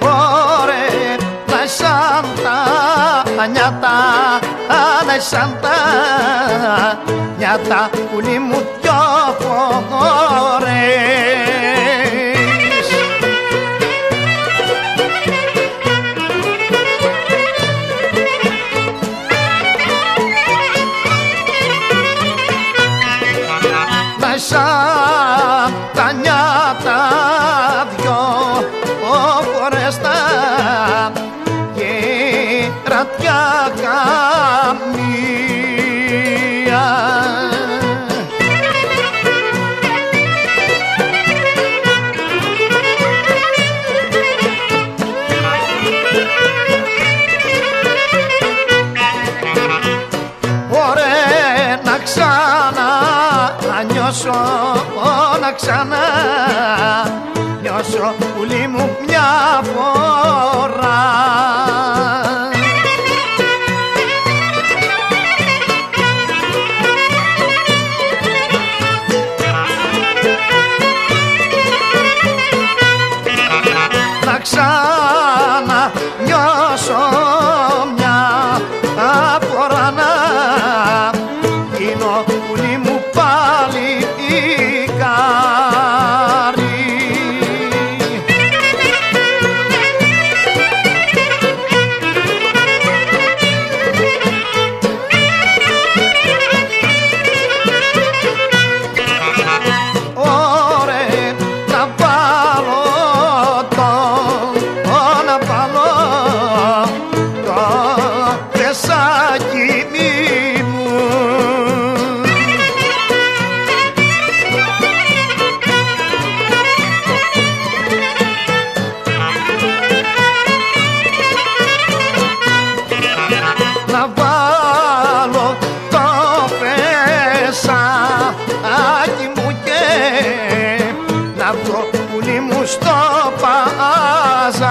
Ωρε να σάντα νιάτα να σάντα. Νιάτα πουλί μου πιο φορές σαν τα νιάτα δυο φορές τα γερατιά νιώσω πόνα ξανά. Νιώσω πουλί μου μια φορά. Να ξανά κεφάλι μου στο παζάρι.